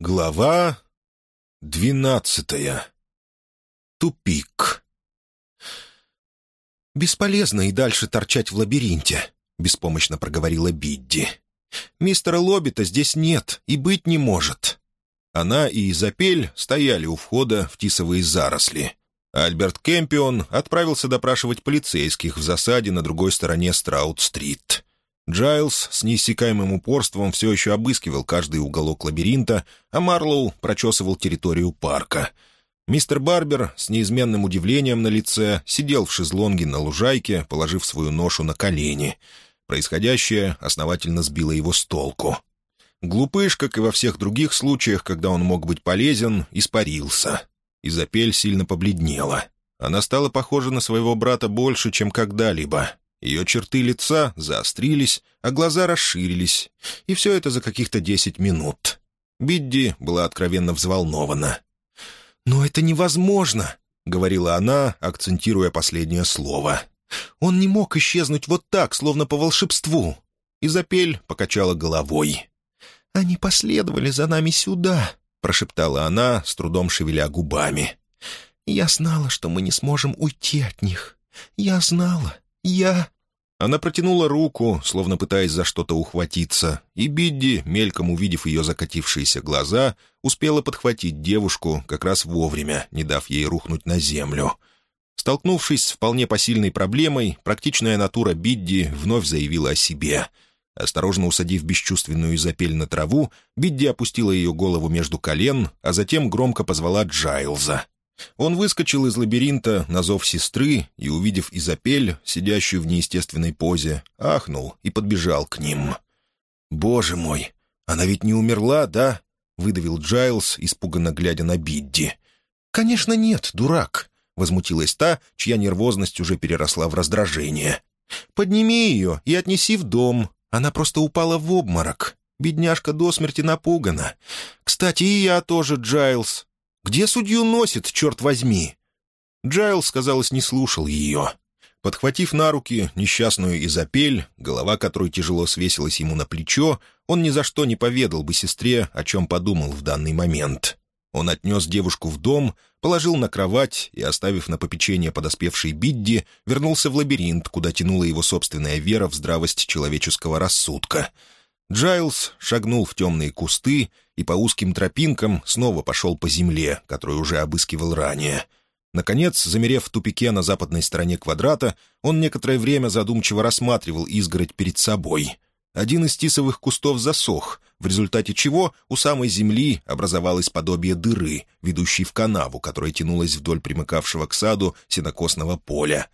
Глава двенадцатая. Тупик. «Бесполезно и дальше торчать в лабиринте», — беспомощно проговорила Бидди. «Мистера Лоббита здесь нет и быть не может». Она и Изапель стояли у входа в тисовые заросли. Альберт Кемпион отправился допрашивать полицейских в засаде на другой стороне Страут-стрит. Джайлз с неиссякаемым упорством все еще обыскивал каждый уголок лабиринта, а Марлоу прочесывал территорию парка. Мистер Барбер с неизменным удивлением на лице сидел в шезлонге на лужайке, положив свою ношу на колени. Происходящее основательно сбило его с толку. Глупыш, как и во всех других случаях, когда он мог быть полезен, испарился. Изапель сильно побледнела. Она стала похожа на своего брата больше, чем когда-либо. Ее черты лица заострились, а глаза расширились. И все это за каких-то десять минут. Бидди была откровенно взволнована. «Но это невозможно!» — говорила она, акцентируя последнее слово. «Он не мог исчезнуть вот так, словно по волшебству!» Изапель покачала головой. «Они последовали за нами сюда», — прошептала она, с трудом шевеля губами. «Я знала, что мы не сможем уйти от них. Я знала. «Я...» Она протянула руку, словно пытаясь за что-то ухватиться, и Бидди, мельком увидев ее закатившиеся глаза, успела подхватить девушку как раз вовремя, не дав ей рухнуть на землю. Столкнувшись с вполне посильной проблемой, практичная натура Бидди вновь заявила о себе. Осторожно усадив бесчувственную изопель на траву, Бидди опустила ее голову между колен, а затем громко позвала Джайлза. Он выскочил из лабиринта на зов сестры и, увидев Изапель, сидящую в неестественной позе, ахнул и подбежал к ним. «Боже мой, она ведь не умерла, да?» — выдавил Джайлз, испуганно глядя на Бидди. «Конечно нет, дурак», — возмутилась та, чья нервозность уже переросла в раздражение. «Подними ее и отнеси в дом. Она просто упала в обморок. Бедняжка до смерти напугана. Кстати, и я тоже, Джайлз. Где судью носит, черт возьми?» Джайлс, казалось, не слушал ее. Подхватив на руки несчастную Изапель, голова которой тяжело свесилась ему на плечо, он ни за что не поведал бы сестре, о чем подумал в данный момент. Он отнес девушку в дом, положил на кровать и, оставив на попечение подоспевшей Бидди, вернулся в лабиринт, куда тянула его собственная вера в здравость человеческого рассудка — Джайлз шагнул в темные кусты и по узким тропинкам снова пошел по земле, которую уже обыскивал ранее. Наконец, замерев в тупике на западной стороне квадрата, он некоторое время задумчиво рассматривал изгородь перед собой. Один из тисовых кустов засох, в результате чего у самой земли образовалось подобие дыры, ведущей в канаву, которая тянулась вдоль примыкавшего к саду сенокосного поля.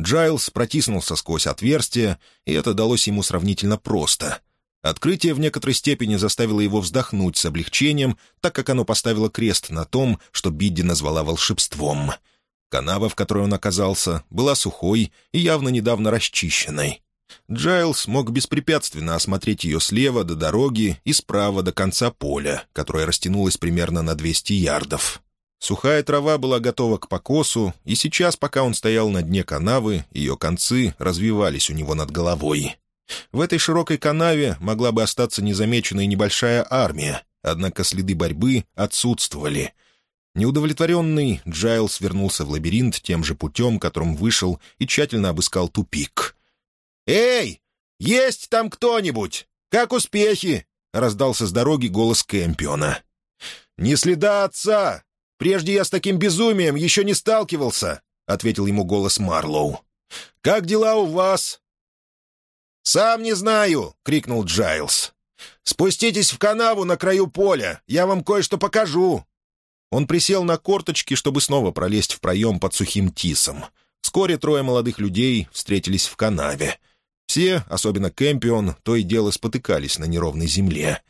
Джайлз протиснулся сквозь отверстие, и это далось ему сравнительно просто. Открытие в некоторой степени заставило его вздохнуть с облегчением, так как оно поставило крест на том, что Бидди назвала волшебством. Канава, в которой он оказался, была сухой и явно недавно расчищенной. Джайлс мог беспрепятственно осмотреть ее слева до дороги и справа до конца поля, которое растянулось примерно на 200 ярдов. Сухая трава была готова к покосу, и сейчас, пока он стоял на дне канавы, ее концы развевались у него над головой. В этой широкой канаве могла бы остаться незамеченной небольшая армия, однако следы борьбы отсутствовали. Неудовлетворенный, Джайлс вернулся в лабиринт тем же путем, которым вышел, и тщательно обыскал тупик. «Эй, есть там кто-нибудь? Как успехи?» — раздался с дороги голос Кэмпиона. «Не следа отца! Прежде я с таким безумием еще не сталкивался!» — ответил ему голос Марлоу. «Как дела у вас?» «Сам не знаю!» — крикнул Джайлз. «Спуститесь в канаву на краю поля, я вам кое-что покажу!» Он присел на корточки, чтобы снова пролезть в проем под сухим тисом. Вскоре трое молодых людей встретились в канаве. Все, особенно Кэмпион, то и дело спотыкались на неровной земле.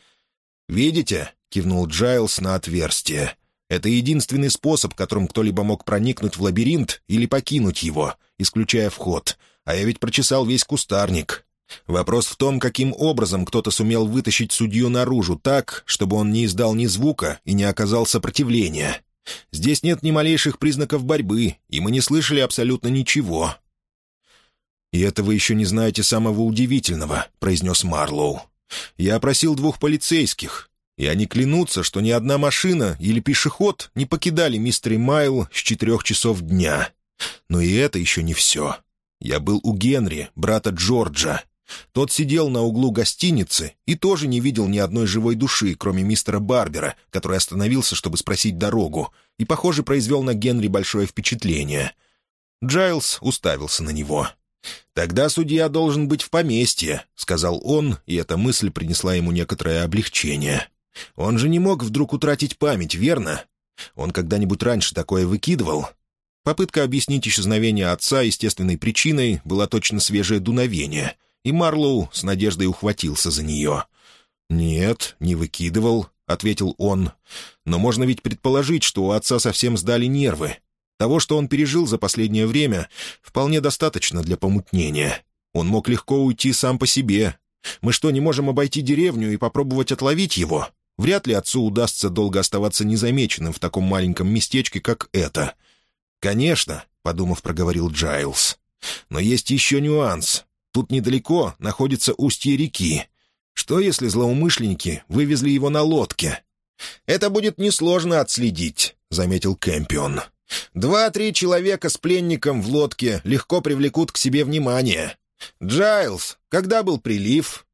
«Видите?» — кивнул Джайлз на отверстие. «Это единственный способ, которым кто-либо мог проникнуть в лабиринт или покинуть его, исключая вход. А я ведь прочесал весь кустарник. Вопрос в том, каким образом кто-то сумел вытащить судью наружу так, чтобы он не издал ни звука и не оказал сопротивления. Здесь нет ни малейших признаков борьбы, и мы не слышали абсолютно ничего. «И это вы еще не знаете самого удивительного», — произнес Марлоу. «Я опросил двух полицейских. И они клянутся, что ни одна машина или пешеход не покидали мистер Майл с четырех часов дня. Но и это еще не все. Я был у Генри, брата Джорджа. Тот сидел на углу гостиницы и тоже не видел ни одной живой души, кроме мистера Барбера, который остановился, чтобы спросить дорогу, и, похоже, произвел на Генри большое впечатление. Джайлз уставился на него. «Тогда судья должен быть в поместье», — сказал он, и эта мысль принесла ему некоторое облегчение. «Он же не мог вдруг утратить память, верно? Он когда-нибудь раньше такое выкидывал?» Попытка объяснить исчезновение отца естественной причиной была точно свежее дуновение, и Марлоу с надеждой ухватился за нее. «Нет, не выкидывал», — ответил он. «Но можно ведь предположить, что у отца совсем сдали нервы. Того, что он пережил за последнее время, вполне достаточно для помутнения. Он мог легко уйти сам по себе. Мы что, не можем обойти деревню и попробовать отловить его? Вряд ли отцу удастся долго оставаться незамеченным в таком маленьком местечке, как это». «Конечно», — подумав, проговорил Джайлз. «Но есть еще нюанс. Тут недалеко находится устье реки. Что, если злоумышленники вывезли его на лодке?» «Это будет несложно отследить», — заметил Кэмпион. Два-три человека с пленником в лодке легко привлекут к себе внимание. Джайлз, когда был прилив?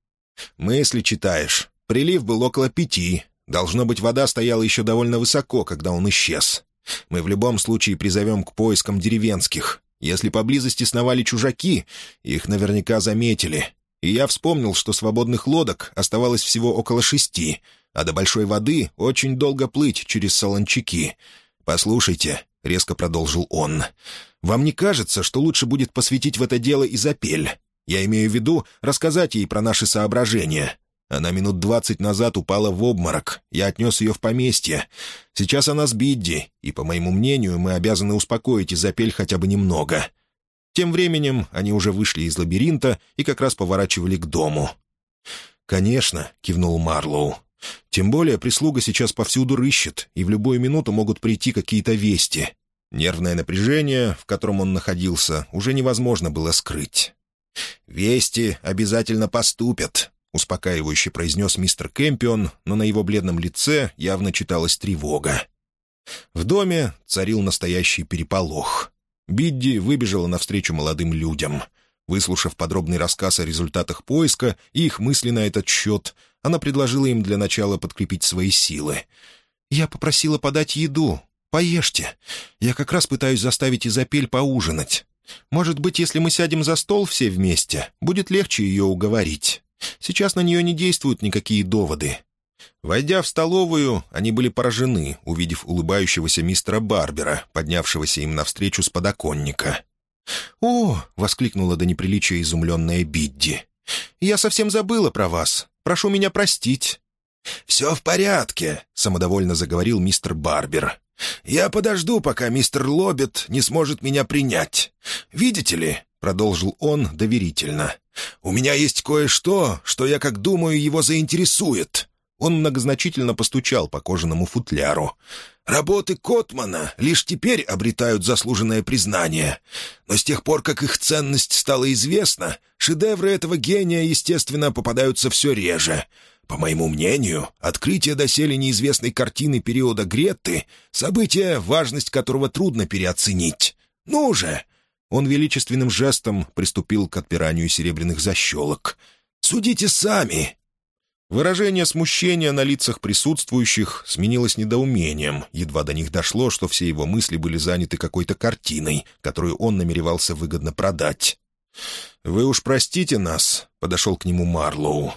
Мысли читаешь. Прилив был около пяти. Должно быть, вода стояла еще довольно высоко, когда он исчез. Мы в любом случае призовем к поискам деревенских. Если поблизости сновали чужаки, их наверняка заметили. И я вспомнил, что свободных лодок оставалось всего около шести, а до большой воды очень долго плыть через солончаки. Послушайте, — резко продолжил он. «Вам не кажется, что лучше будет посвятить в это дело Изапель? Я имею в виду рассказать ей про наши соображения. Она минут двадцать назад упала в обморок. Я отнес ее в поместье. Сейчас она с Бидди, и, по моему мнению, мы обязаны успокоить Изапель хотя бы немного». Тем временем они уже вышли из лабиринта и как раз поворачивали к дому. «Конечно», — кивнул Марлоу. Тем более прислуга сейчас повсюду рыщет, и в любую минуту могут прийти какие-то вести. Нервное напряжение, в котором он находился, уже невозможно было скрыть. «Вести обязательно поступят», — успокаивающе произнес мистер Кэмпион, но на его бледном лице явно читалась тревога. В доме царил настоящий переполох. Бидди выбежала навстречу молодым людям. Выслушав подробный рассказ о результатах поиска и их мысли на этот счет, она предложила им для начала подкрепить свои силы. «Я попросила подать еду. Поешьте. Я как раз пытаюсь заставить Изапель поужинать. Может быть, если мы сядем за стол все вместе, будет легче ее уговорить. Сейчас на нее не действуют никакие доводы». Войдя в столовую, они были поражены, увидев улыбающегося мистера Барбера, поднявшегося им навстречу с подоконника. «О!» — воскликнула до неприличия изумленная Бидди. «Я совсем забыла про вас. Прошу меня простить». «Все в порядке», — самодовольно заговорил мистер Барбер. «Я подожду, пока мистер Лоббит не сможет меня принять. Видите ли», — продолжил он доверительно, — «у меня есть кое-что, что, я как думаю, его заинтересует». Он многозначительно постучал по кожаному футляру. Работы Котмана лишь теперь обретают заслуженное признание. Но с тех пор, как их ценность стала известна, шедевры этого гения, естественно, попадаются все реже. По моему мнению, открытие доселе неизвестной картины периода Гретты — событие, важность которого трудно переоценить. Ну же!» Он величественным жестом приступил к отпиранию серебряных защелок. «Судите сами, Выражение смущения на лицах присутствующих сменилось недоумением, едва до них дошло, что все его мысли были заняты какой-то картиной, которую он намеревался выгодно продать. «Вы уж простите нас», — подошел к нему Марлоу.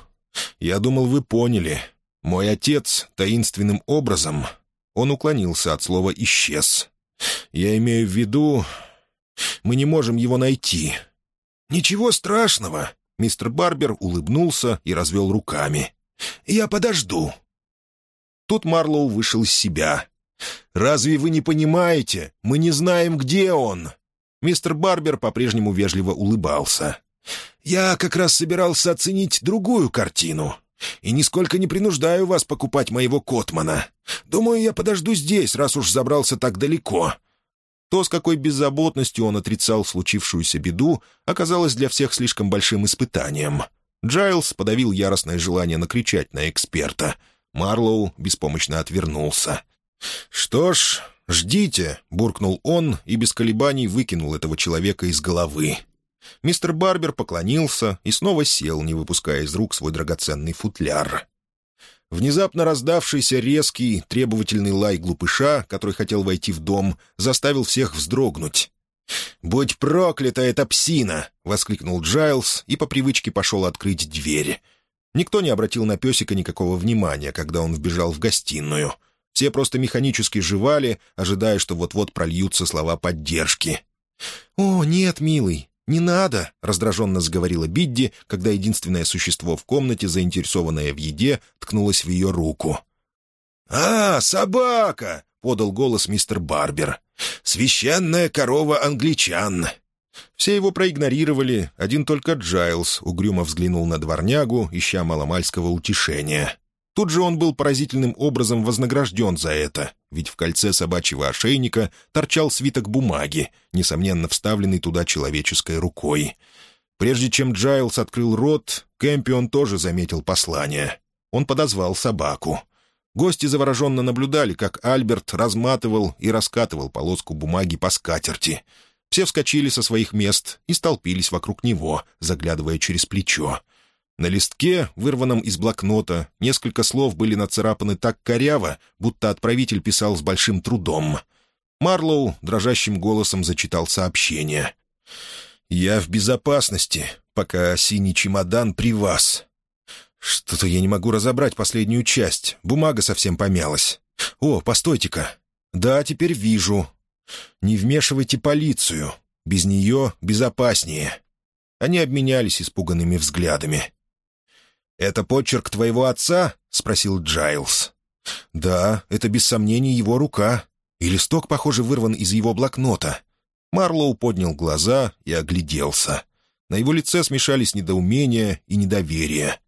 «Я думал, вы поняли. Мой отец таинственным образом...» Он уклонился от слова «исчез». «Я имею в виду... Мы не можем его найти». «Ничего страшного», — мистер Барбер улыбнулся и развел руками. Я подожду». Тут Марлоу вышел из себя. «Разве вы не понимаете? Мы не знаем, где он!» Мистер Барбер по-прежнему вежливо улыбался. «Я как раз собирался оценить другую картину. И нисколько не принуждаю вас покупать моего Котмана. Думаю, я подожду здесь, раз уж забрался так далеко». То, с какой беззаботностью он отрицал случившуюся беду, оказалось для всех слишком большим испытанием. Джайлз подавил яростное желание накричать на эксперта. Марлоу беспомощно отвернулся. «Что ж, ждите», — буркнул он и без колебаний выкинул этого человека из головы. Мистер Барбер поклонился и снова сел, не выпуская из рук свой драгоценный футляр. Внезапно раздавшийся резкий, требовательный лай глупыша, который хотел войти в дом, заставил всех вздрогнуть. «Будь проклята эта псина!» — воскликнул Джайлз и по привычке пошел открыть дверь. Никто не обратил на песика никакого внимания, когда он вбежал в гостиную. Все просто механически жевали, ожидая, что вот-вот прольются слова поддержки. «О, нет, милый, не надо!» — раздраженно заговорила Бидди, когда единственное существо в комнате, заинтересованное в еде, ткнулось в ее руку. «А, собака!» — подал голос мистер Барбер. «Священная корова англичан!» Все его проигнорировали, один только Джайлз угрюмо взглянул на дворнягу, ища маломальского утешения. Тут же он был поразительным образом вознагражден за это, ведь в кольце собачьего ошейника торчал свиток бумаги, несомненно вставленный туда человеческой рукой. Прежде чем Джайлз открыл рот, Кэмпион тоже заметил послание. Он подозвал собаку. Гости завороженно наблюдали, как Альберт разматывал и раскатывал полоску бумаги по скатерти. Все вскочили со своих мест и столпились вокруг него, заглядывая через плечо. На листке, вырванном из блокнота, несколько слов были нацарапаны так коряво, будто отправитель писал с большим трудом. Марлоу дрожащим голосом зачитал сообщение. «Я в безопасности, пока синий чемодан при вас. Что-то я не могу разобрать последнюю часть, бумага совсем помялась. О, постойте-ка. Да, теперь вижу. Не вмешивайте полицию, без нее безопаснее». Они обменялись испуганными взглядами. «Это почерк твоего отца?» — спросил Джайлз. «Да, это без сомнений его рука. И листок, похоже, вырван из его блокнота». Марлоу поднял глаза и огляделся. На его лице смешались недоумение и недоверие.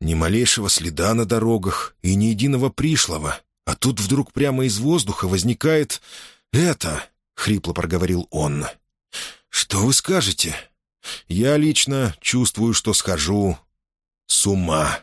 Ни малейшего следа на дорогах и ни единого пришлого. А тут вдруг прямо из воздуха возникает... «Это...» — хрипло проговорил он. «Что вы скажете?» «Я лично чувствую, что схожу с ума.